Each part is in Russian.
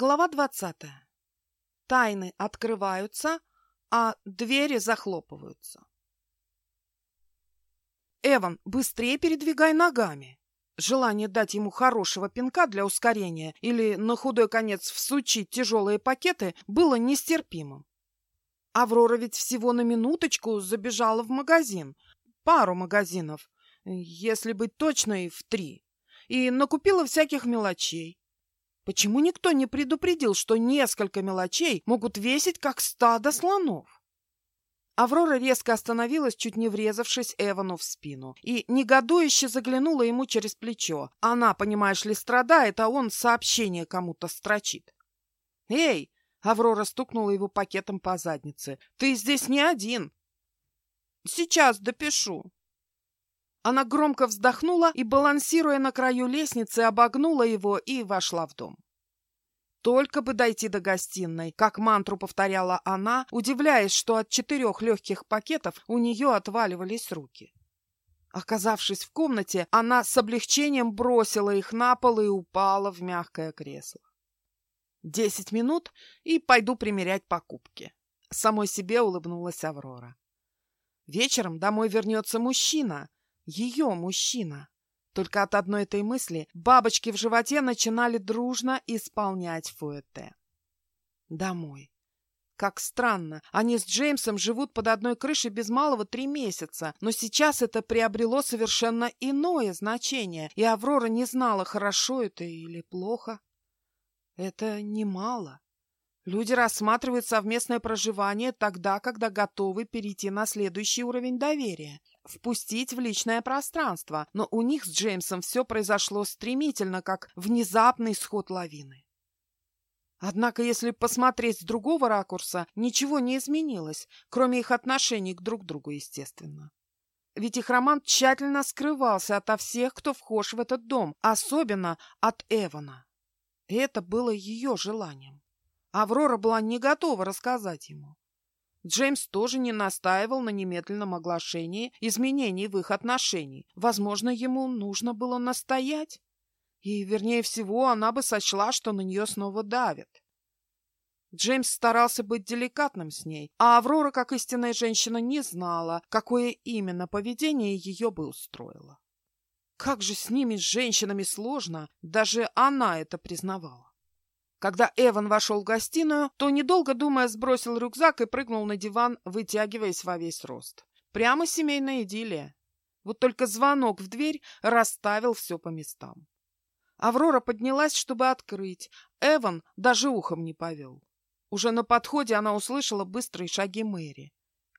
Глава двадцатая. Тайны открываются, а двери захлопываются. Эван, быстрее передвигай ногами. Желание дать ему хорошего пинка для ускорения или на худой конец всучить тяжелые пакеты было нестерпимым. Аврора ведь всего на минуточку забежала в магазин, пару магазинов, если быть точной, в три, и накупила всяких мелочей. Почему никто не предупредил, что несколько мелочей могут весить, как стадо слонов? Аврора резко остановилась, чуть не врезавшись Эвану в спину, и негодующе заглянула ему через плечо. Она, понимаешь ли, страдает, а он сообщение кому-то строчит. «Эй!» — Аврора стукнула его пакетом по заднице. «Ты здесь не один!» «Сейчас допишу!» Она громко вздохнула и, балансируя на краю лестницы, обогнула его и вошла в дом. Только бы дойти до гостиной, как мантру повторяла она, удивляясь, что от четырех легких пакетов у нее отваливались руки. Оказавшись в комнате, она с облегчением бросила их на пол и упала в мягкое кресло. Десять минут и пойду примерять покупки. Самой себе улыбнулась Аврора. Вечером домой вернется мужчина, ее мужчина. Только от одной этой мысли бабочки в животе начинали дружно исполнять фуэте. Домой. Как странно, они с Джеймсом живут под одной крышей без малого три месяца, но сейчас это приобрело совершенно иное значение, и Аврора не знала, хорошо это или плохо. Это немало. Люди рассматривают совместное проживание тогда, когда готовы перейти на следующий уровень доверия впустить в личное пространство, но у них с Джеймсом все произошло стремительно, как внезапный сход лавины. Однако, если посмотреть с другого ракурса, ничего не изменилось, кроме их отношений к друг другу, естественно. Ведь их роман тщательно скрывался ото всех, кто вхож в этот дом, особенно от Эвана. И это было ее желанием. Аврора была не готова рассказать ему. Джеймс тоже не настаивал на немедленном оглашении изменений в их отношении. Возможно, ему нужно было настоять. И, вернее всего, она бы сочла, что на нее снова давят. Джеймс старался быть деликатным с ней, а Аврора, как истинная женщина, не знала, какое именно поведение ее бы устроило. Как же с ними, с женщинами, сложно, даже она это признавала. Когда Эван вошел в гостиную, то, недолго думая, сбросил рюкзак и прыгнул на диван, вытягиваясь во весь рост. Прямо семейная идиллия. Вот только звонок в дверь расставил все по местам. Аврора поднялась, чтобы открыть. Эван даже ухом не повел. Уже на подходе она услышала быстрые шаги Мэри.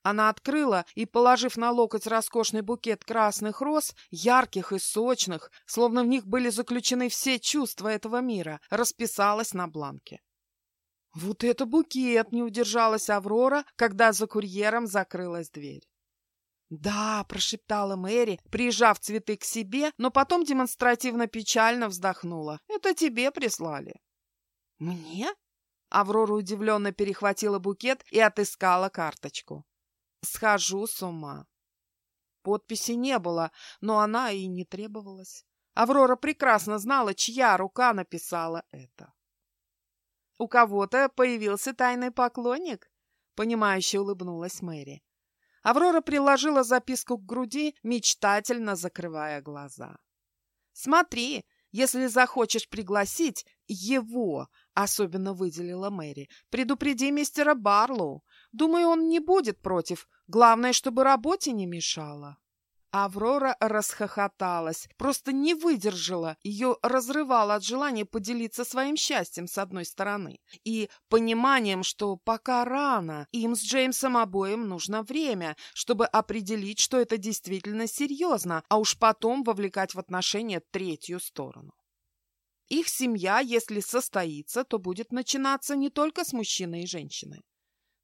Она открыла и, положив на локоть роскошный букет красных роз, ярких и сочных, словно в них были заключены все чувства этого мира, расписалась на бланке. «Вот это букет!» — не удержалась Аврора, когда за курьером закрылась дверь. «Да», — прошептала Мэри, прижав цветы к себе, но потом демонстративно печально вздохнула. «Это тебе прислали». «Мне?» Аврора удивленно перехватила букет и отыскала карточку. Схожу с ума. Подписи не было, но она и не требовалась. Аврора прекрасно знала, чья рука написала это. «У кого-то появился тайный поклонник?» — понимающе улыбнулась Мэри. Аврора приложила записку к груди, мечтательно закрывая глаза. «Смотри, если захочешь пригласить его, особенно выделила Мэри, предупреди мистера Барлоу. Думаю, он не будет против. Главное, чтобы работе не мешало. Аврора расхохоталась, просто не выдержала. Ее разрывало от желания поделиться своим счастьем с одной стороны и пониманием, что пока рано, им с Джеймсом обоим нужно время, чтобы определить, что это действительно серьезно, а уж потом вовлекать в отношения третью сторону. Их семья, если состоится, то будет начинаться не только с мужчиной и женщиной.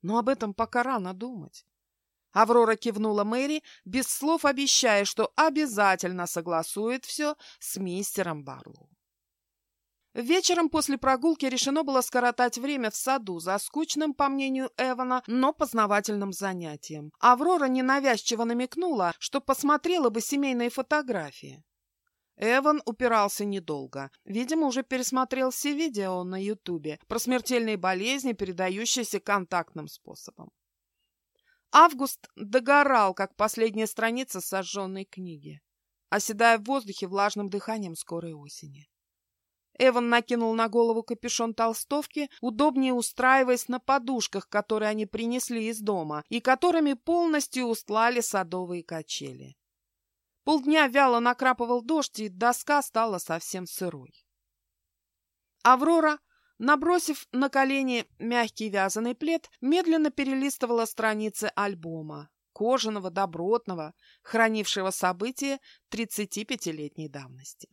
Но об этом пока рано думать. Аврора кивнула Мэри, без слов обещая, что обязательно согласует все с мистером Барлоу. Вечером после прогулки решено было скоротать время в саду за скучным, по мнению Эвана, но познавательным занятием. Аврора ненавязчиво намекнула, что посмотрела бы семейные фотографии. Эван упирался недолго. Видимо, уже пересмотрел все видео на Ютубе про смертельные болезни, передающиеся контактным способом. Август догорал, как последняя страница сожженной книги, оседая в воздухе влажным дыханием скорой осени. Эван накинул на голову капюшон толстовки, удобнее устраиваясь на подушках, которые они принесли из дома и которыми полностью устлали садовые качели. Полдня вяло накрапывал дождь, и доска стала совсем сырой. Аврора, набросив на колени мягкий вязаный плед, медленно перелистывала страницы альбома, кожаного, добротного, хранившего события 35-летней давности.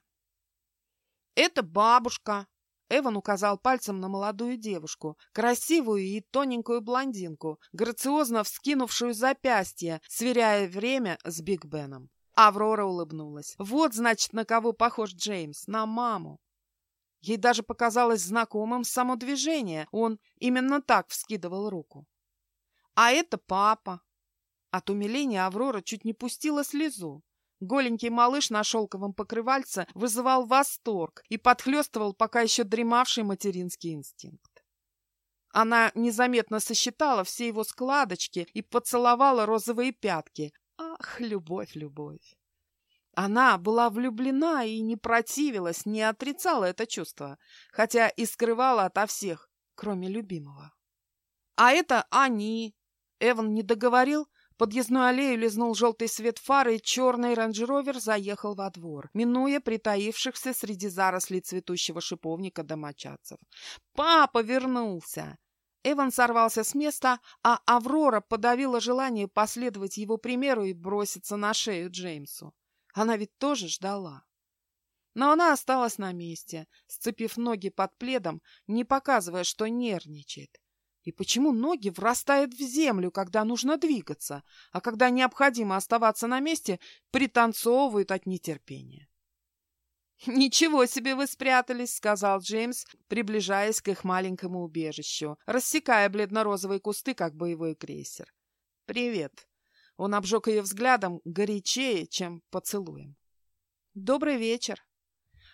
«Это бабушка!» Эван указал пальцем на молодую девушку, красивую и тоненькую блондинку, грациозно вскинувшую запястье, сверяя время с Биг Беном. Аврора улыбнулась. Вот, значит, на кого похож Джеймс. На маму. Ей даже показалось знакомым само движение. Он именно так вскидывал руку. А это папа. От умиления Аврора чуть не пустила слезу. Голенький малыш на шелковом покрывальце вызывал восторг и подхлестывал пока еще дремавший материнский инстинкт. Она незаметно сосчитала все его складочки и поцеловала розовые пятки, Ах, любовь, любовь! Она была влюблена и не противилась, не отрицала это чувство, хотя и скрывала ото всех, кроме любимого. А это они. Эван не договорил, подъездную аллею лизнул желтый свет фары, и черный рейндж-ровер заехал во двор, минуя притаившихся среди зарослей цветущего шиповника домочадцев. «Папа вернулся!» Эван сорвался с места, а Аврора подавила желание последовать его примеру и броситься на шею Джеймсу. Она ведь тоже ждала. Но она осталась на месте, сцепив ноги под пледом, не показывая, что нервничает. И почему ноги врастают в землю, когда нужно двигаться, а когда необходимо оставаться на месте, пританцовывают от нетерпения? «Ничего себе вы спрятались», — сказал Джеймс, приближаясь к их маленькому убежищу, рассекая бледно-розовые кусты, как боевой крейсер. «Привет». Он обжег ее взглядом горячее, чем поцелуем. «Добрый вечер».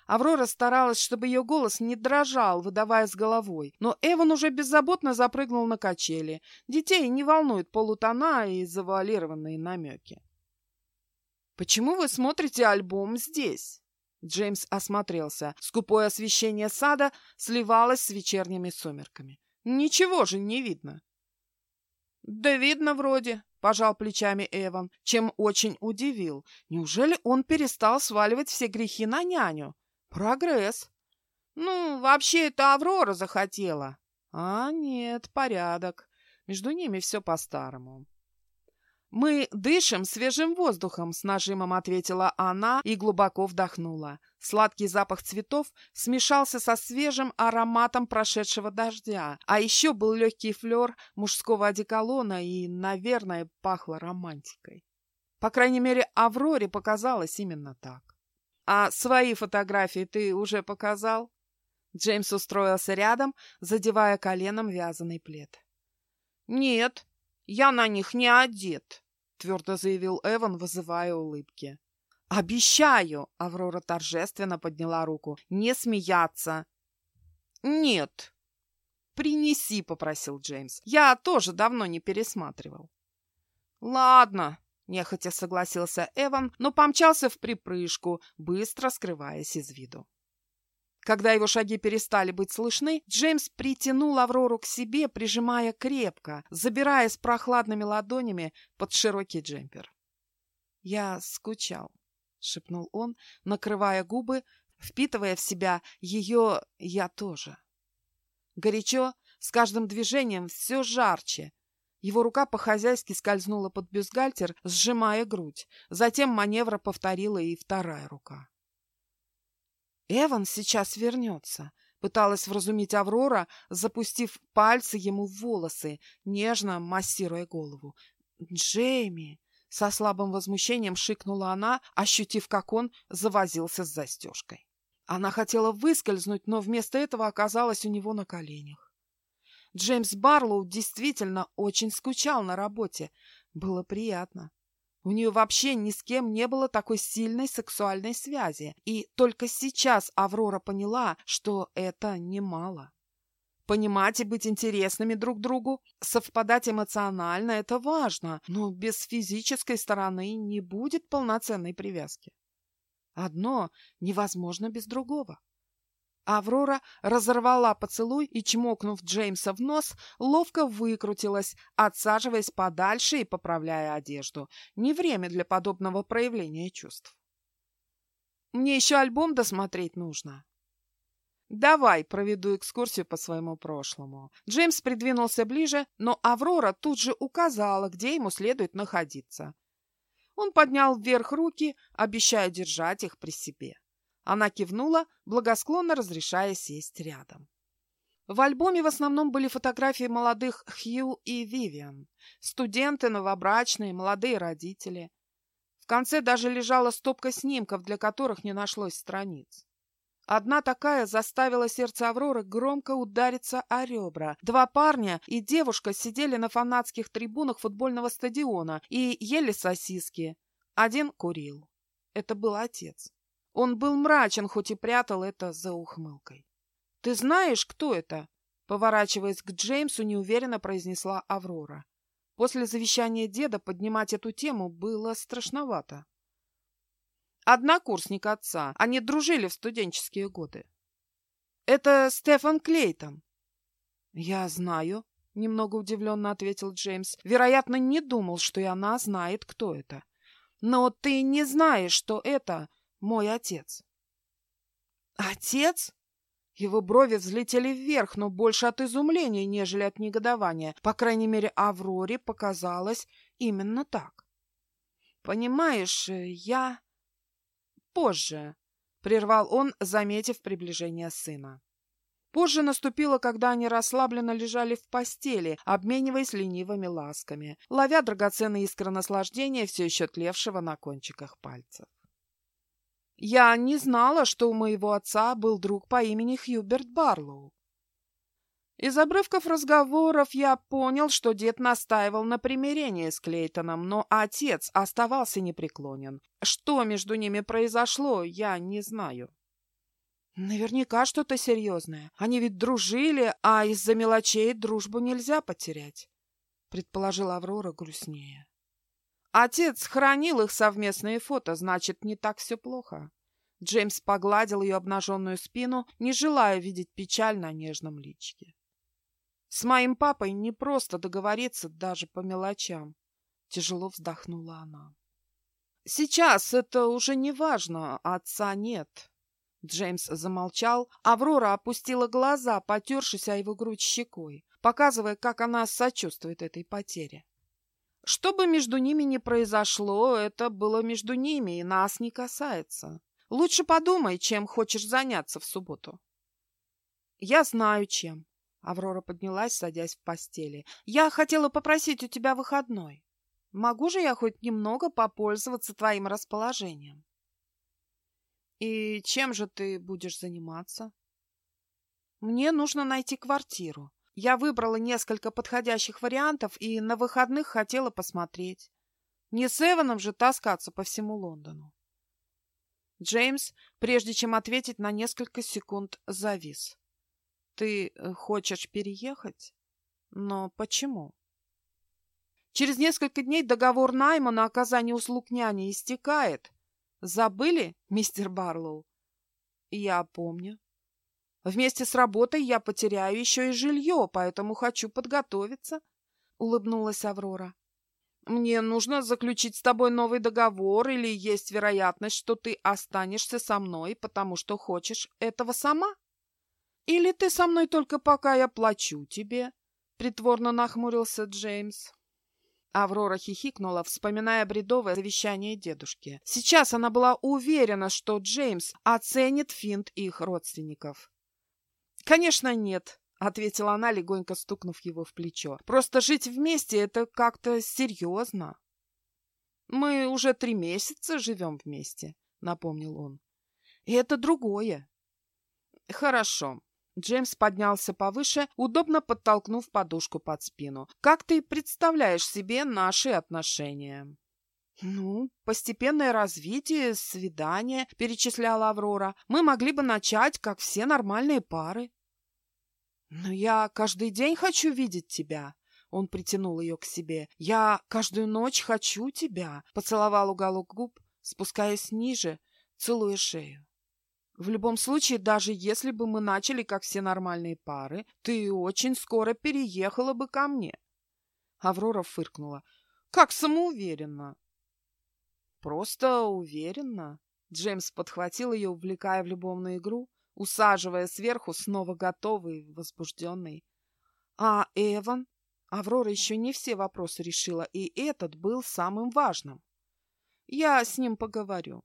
Аврора старалась, чтобы ее голос не дрожал, выдавая с головой, но Эван уже беззаботно запрыгнул на качели. Детей не волнуют полутона и завуалированные намеки. «Почему вы смотрите альбом здесь?» Джеймс осмотрелся. Скупое освещение сада сливалось с вечерними сумерками. Ничего же не видно. «Да видно вроде», — пожал плечами Эван, чем очень удивил. Неужели он перестал сваливать все грехи на няню? Прогресс. Ну, вообще это Аврора захотела. А нет, порядок. Между ними все по-старому. «Мы дышим свежим воздухом», — с нажимом ответила она и глубоко вдохнула. Сладкий запах цветов смешался со свежим ароматом прошедшего дождя, а еще был легкий флер мужского одеколона и, наверное, пахло романтикой. По крайней мере, Авроре показалось именно так. «А свои фотографии ты уже показал?» Джеймс устроился рядом, задевая коленом вязаный плед. «Нет», я на них не одет, твердо заявил Эван, вызывая улыбки. Обещаю, Аврора торжественно подняла руку. Не смеяться. Нет. Принеси, попросил Джеймс. Я тоже давно не пересматривал. Ладно, нехотя согласился Эван, но помчался в припрыжку, быстро скрываясь из виду. Когда его шаги перестали быть слышны, Джеймс притянул Аврору к себе, прижимая крепко, забираясь прохладными ладонями под широкий джемпер. «Я скучал», — шепнул он, накрывая губы, впитывая в себя ее «я тоже». Горячо, с каждым движением все жарче. Его рука по-хозяйски скользнула под бюстгальтер, сжимая грудь. Затем маневра повторила и вторая рука. Эван сейчас вернется. Пыталась вразумить Аврора, запустив пальцы ему в волосы, нежно массируя голову. «Джейми!» — со слабым возмущением шикнула она, ощутив, как он завозился с застежкой. Она хотела выскользнуть, но вместо этого оказалась у него на коленях. Джеймс Барлоу действительно очень скучал на работе. Было приятно. У нее вообще ни с кем не было такой сильной сексуальной связи, и только сейчас Аврора поняла, что это немало. Понимать и быть интересными друг другу, совпадать эмоционально – это важно, но без физической стороны не будет полноценной привязки. Одно невозможно без другого. Аврора разорвала поцелуй и, чмокнув Джеймса в нос, ловко выкрутилась, отсаживаясь подальше и поправляя одежду. Не время для подобного проявления чувств. «Мне еще альбом досмотреть нужно». «Давай проведу экскурсию по своему прошлому». Джеймс придвинулся ближе, но Аврора тут же указала, где ему следует находиться. Он поднял вверх руки, обещая держать их при себе. Она кивнула, благосклонно разрешая сесть рядом. В альбоме в основном были фотографии молодых Хью и Вивиан, студенты, новобрачные, молодые родители. В конце даже лежала стопка снимков, для которых не нашлось страниц. Одна такая заставила сердце Авроры громко удариться о ребра. Два парня и девушка сидели на фанатских трибунах футбольного стадиона и ели сосиски. Один курил. Это был отец. Он был мрачен, хоть и прятал это за ухмылкой. «Ты знаешь, кто это?» Поворачиваясь к Джеймсу, неуверенно произнесла Аврора. После завещания деда поднимать эту тему было страшновато. Однокурсник отца. Они дружили в студенческие годы. Это Стефан Клейтон. Я знаю, немного удивленно ответил Джеймс. Вероятно, не думал, что и она знает, кто это. Но ты не знаешь, что это мой отец. Отец? Его брови взлетели вверх, но больше от изумления, нежели от негодования. По крайней мере, Авроре показалось именно так. Понимаешь, я... Позже, — прервал он, заметив приближение сына. Позже наступило, когда они расслабленно лежали в постели, обмениваясь ленивыми ласками, ловя драгоценные искры наслаждения, все еще тлевшего на кончиках пальцев. Я не знала, что у моего отца был друг по имени Хьюберт Барлоу. Из обрывков разговоров я понял, что дед настаивал на примирении с Клейтоном, но отец оставался непреклонен. Что между ними произошло, я не знаю. Наверняка что-то серьезное. Они ведь дружили, а из-за мелочей дружбу нельзя потерять, предположила Аврора грустнее. Отец хранил их совместные фото, значит, не так все плохо. Джеймс погладил ее обнаженную спину, не желая видеть печаль на нежном личике. С моим папой не просто договориться даже по мелочам. Тяжело вздохнула она. Сейчас это уже не важно, отца нет. Джеймс замолчал, Аврора опустила глаза, потершись о его грудь щекой, показывая, как она сочувствует этой потере. Что бы между ними ни произошло, это было между ними и нас не касается. Лучше подумай, чем хочешь заняться в субботу. Я знаю, чем. Аврора поднялась, садясь в постели. «Я хотела попросить у тебя выходной. Могу же я хоть немного попользоваться твоим расположением?» «И чем же ты будешь заниматься?» «Мне нужно найти квартиру. Я выбрала несколько подходящих вариантов и на выходных хотела посмотреть. Не с Эваном же таскаться по всему Лондону». Джеймс, прежде чем ответить, на несколько секунд завис. Ты э, хочешь переехать? Но почему? Через несколько дней договор найма на оказание услуг няни истекает. Забыли, мистер Барлоу? Я помню. Вместе с работой я потеряю еще и жилье, поэтому хочу подготовиться, — улыбнулась Аврора. Мне нужно заключить с тобой новый договор или есть вероятность, что ты останешься со мной, потому что хочешь этого сама? Или ты со мной только пока я плачу тебе?» Притворно нахмурился Джеймс. Аврора хихикнула, вспоминая бредовое завещание дедушки. Сейчас она была уверена, что Джеймс оценит финт их родственников. «Конечно, нет», — ответила она, легонько стукнув его в плечо. «Просто жить вместе — это как-то серьезно». «Мы уже три месяца живем вместе», — напомнил он. «И это другое». «Хорошо. Джеймс поднялся повыше, удобно подтолкнув подушку под спину. «Как ты представляешь себе наши отношения?» «Ну, постепенное развитие, свидание», — перечисляла Аврора. «Мы могли бы начать, как все нормальные пары». «Но я каждый день хочу видеть тебя», — он притянул ее к себе. «Я каждую ночь хочу тебя», — поцеловал уголок губ, спускаясь ниже, целуя шею. «В любом случае, даже если бы мы начали, как все нормальные пары, ты очень скоро переехала бы ко мне». Аврора фыркнула. «Как самоуверенно!» Просто уверенно. Джеймс подхватил ее, увлекая в любовную игру, усаживая сверху, снова готовый, возбужденный. А Эван? Аврора еще не все вопросы решила, и этот был самым важным. Я с ним поговорю.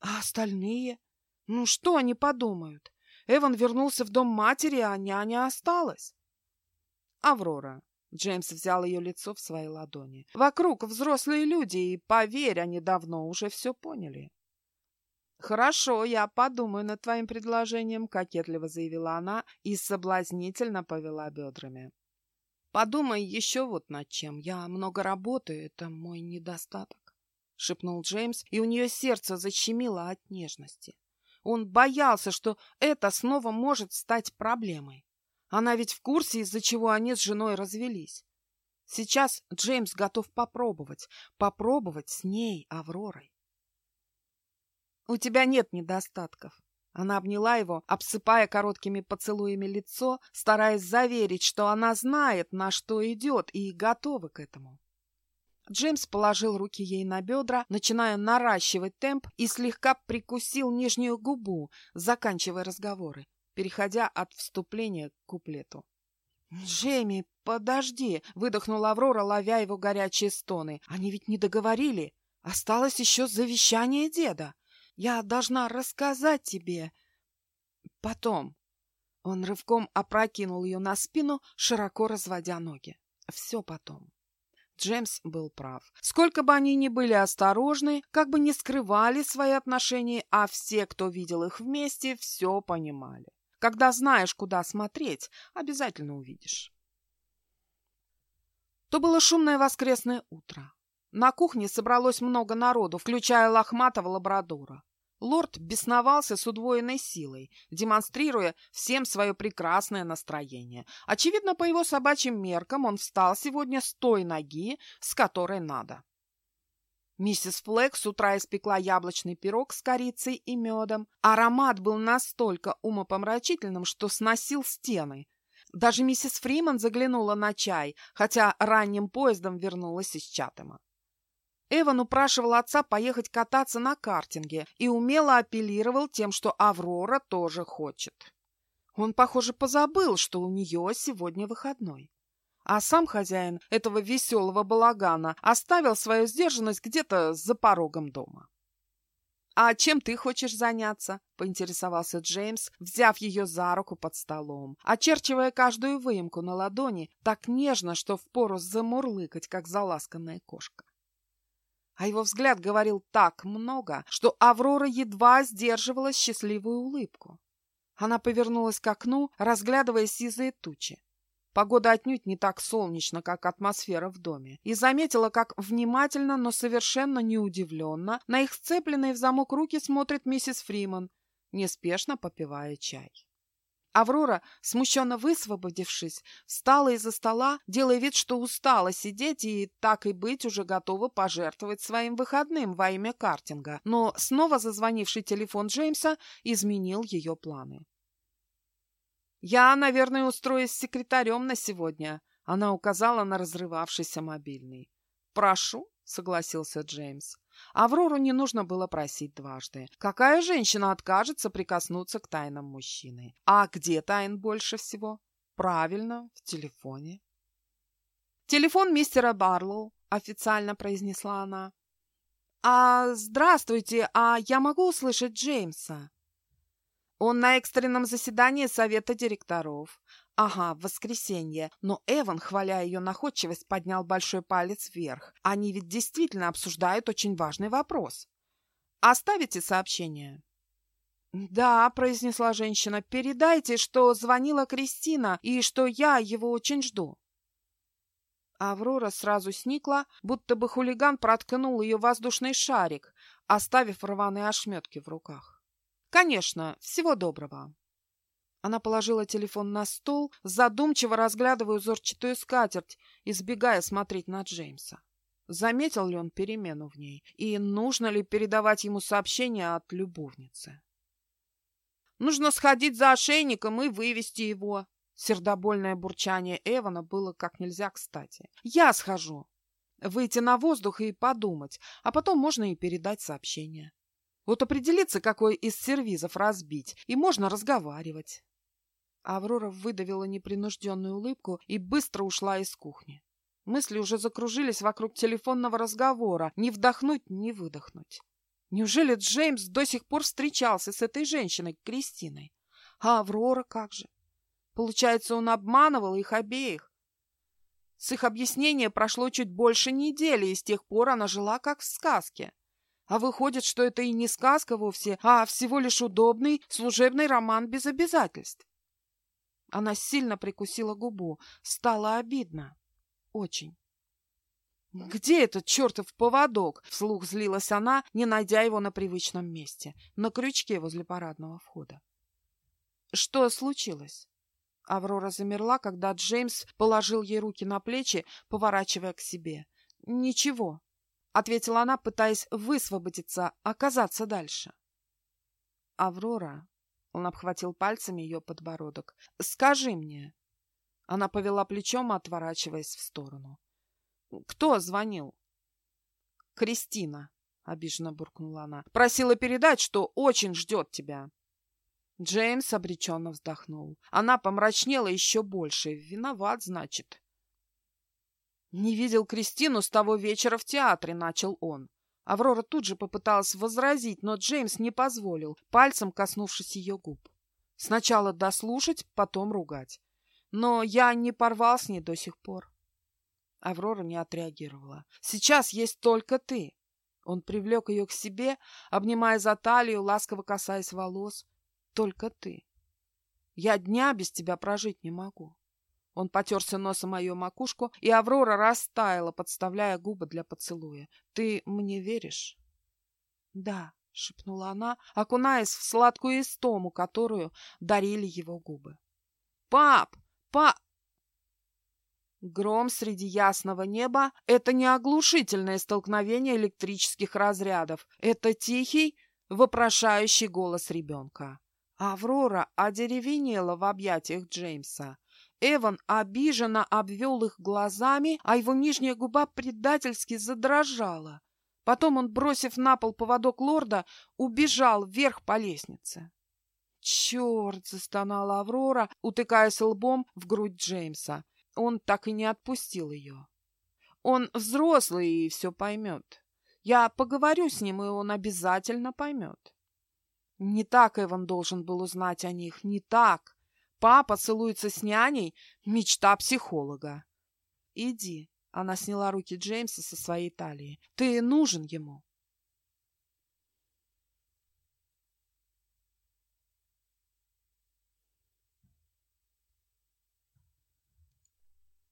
А остальные? Ну, что они подумают? Эван вернулся в дом матери, а няня осталась. Аврора, Джеймс взял ее лицо в свои ладони. «Вокруг взрослые люди, и, поверь, они давно уже все поняли». «Хорошо, я подумаю над твоим предложением», — кокетливо заявила она и соблазнительно повела бедрами. «Подумай еще вот над чем. Я много работаю, это мой недостаток», — шепнул Джеймс, и у нее сердце защемило от нежности. Он боялся, что это снова может стать проблемой. Она ведь в курсе, из-за чего они с женой развелись. Сейчас Джеймс готов попробовать, попробовать с ней, Авророй. У тебя нет недостатков. Она обняла его, обсыпая короткими поцелуями лицо, стараясь заверить, что она знает, на что идет, и готова к этому. Джеймс положил руки ей на бедра, начиная наращивать темп, и слегка прикусил нижнюю губу, заканчивая разговоры переходя от вступления к куплету. «Джейми, подожди!» — выдохнула Аврора, ловя его горячие стоны. «Они ведь не договорили. Осталось еще завещание деда. Я должна рассказать тебе. Потом». Он рывком опрокинул ее на спину, широко разводя ноги. Все потом. Джеймс был прав. Сколько бы они ни были осторожны, как бы ни скрывали свои отношения, а все, кто видел их вместе, все понимали. Когда знаешь, куда смотреть, обязательно увидишь. То было шумное воскресное утро. На кухне собралось много народу, включая лохматого лабрадора. Лорд бесновался с удвоенной силой, демонстрируя всем свое прекрасное настроение. Очевидно, по его собачьим меркам он встал сегодня с той ноги, с которой надо. Миссис Флэк с утра испекла яблочный пирог с корицей и медом. Аромат был настолько умопомрачительным, что сносил стены. Даже миссис Фриман заглянула на чай, хотя ранним поездом вернулась из Чатема. Эван упрашивал отца поехать кататься на картинге и умело апеллировал тем, что Аврора тоже хочет. Он, похоже, позабыл, что у нее сегодня выходной. А сам хозяин этого веселого балагана оставил свою сдержанность где-то за порогом дома. «А чем ты хочешь заняться?» — поинтересовался Джеймс, взяв ее за руку под столом, очерчивая каждую выемку на ладони так нежно, что впору замурлыкать, как заласканная кошка. А его взгляд говорил так много, что Аврора едва сдерживала счастливую улыбку. Она повернулась к окну, разглядывая сизые тучи. Погода отнюдь не так солнечна, как атмосфера в доме, и заметила, как внимательно, но совершенно неудивленно на их сцепленные в замок руки смотрит миссис Фриман, неспешно попивая чай. Аврора, смущенно высвободившись, встала из-за стола, делая вид, что устала сидеть и, так и быть, уже готова пожертвовать своим выходным во имя картинга. Но снова зазвонивший телефон Джеймса изменил ее планы. «Я, наверное, устроюсь секретарем на сегодня», — она указала на разрывавшийся мобильный. «Прошу», — согласился Джеймс. Аврору не нужно было просить дважды. Какая женщина откажется прикоснуться к тайнам мужчины? А где тайн больше всего? Правильно, в телефоне. «Телефон мистера Барлоу», — официально произнесла она. «А, здравствуйте, а я могу услышать Джеймса?» Он на экстренном заседании совета директоров. Ага, в воскресенье. Но Эван, хваля ее находчивость, поднял большой палец вверх. Они ведь действительно обсуждают очень важный вопрос. Оставите сообщение? «Да», — произнесла женщина, — «передайте, что звонила Кристина и что я его очень жду». Аврора сразу сникла, будто бы хулиган проткнул ее воздушный шарик, оставив рваные ошметки в руках. «Конечно, всего доброго!» Она положила телефон на стол, задумчиво разглядывая узорчатую скатерть, избегая смотреть на Джеймса. Заметил ли он перемену в ней, и нужно ли передавать ему сообщение от любовницы? «Нужно сходить за ошейником и вывести его!» Сердобольное бурчание Эвана было как нельзя кстати. «Я схожу!» Выйти на воздух и подумать, а потом можно и передать сообщение. Вот определиться, какой из сервизов разбить, и можно разговаривать. Аврора выдавила непринужденную улыбку и быстро ушла из кухни. Мысли уже закружились вокруг телефонного разговора. Не вдохнуть, не выдохнуть. Неужели Джеймс до сих пор встречался с этой женщиной, Кристиной? А Аврора как же? Получается, он обманывал их обеих. С их объяснения прошло чуть больше недели, и с тех пор она жила как в сказке. А выходит, что это и не сказка вовсе, а всего лишь удобный служебный роман без обязательств. Она сильно прикусила губу. Стало обидно. Очень. «Где этот чертов поводок?» — вслух злилась она, не найдя его на привычном месте, на крючке возле парадного входа. «Что случилось?» Аврора замерла, когда Джеймс положил ей руки на плечи, поворачивая к себе. «Ничего», — ответила она, пытаясь высвободиться, оказаться дальше. «Аврора», он обхватил пальцами ее подбородок. «Скажи мне». Она повела плечом, отворачиваясь в сторону. «Кто звонил?» «Кристина», — обиженно буркнула она. «Просила передать, что очень ждет тебя». Джеймс обреченно вздохнул. Она помрачнела еще больше. Виноват, значит. «Не видел Кристину с того вечера в театре», — начал он. Аврора тут же попыталась возразить, но Джеймс не позволил, пальцем коснувшись ее губ. Сначала дослушать, потом ругать. Но я не порвал с ней до сих пор. Аврора не отреагировала. «Сейчас есть только ты». Он привлек ее к себе, обнимая за талию, ласково касаясь волос. «Только ты. Я дня без тебя прожить не могу». Он потерся носом мою макушку, и Аврора растаяла, подставляя губы для поцелуя. «Ты мне веришь?» «Да», — шепнула она, окунаясь в сладкую истому, которую дарили его губы. «Пап! Пап!» Гром среди ясного неба — это не оглушительное столкновение электрических разрядов. Это тихий, вопрошающий голос ребенка. Аврора одеревенела в объятиях Джеймса. Эван обиженно обвел их глазами, а его нижняя губа предательски задрожала. Потом он, бросив на пол поводок лорда, убежал вверх по лестнице. «Черт!» — застонала Аврора, утыкаясь лбом в грудь Джеймса. Он так и не отпустил ее. «Он взрослый и все поймет. Я поговорю с ним, и он обязательно поймет». Не так Эван должен был узнать о них, не так. Папа целуется с няней — мечта психолога. Иди. Она сняла руки Джеймса со своей талии. Ты нужен ему.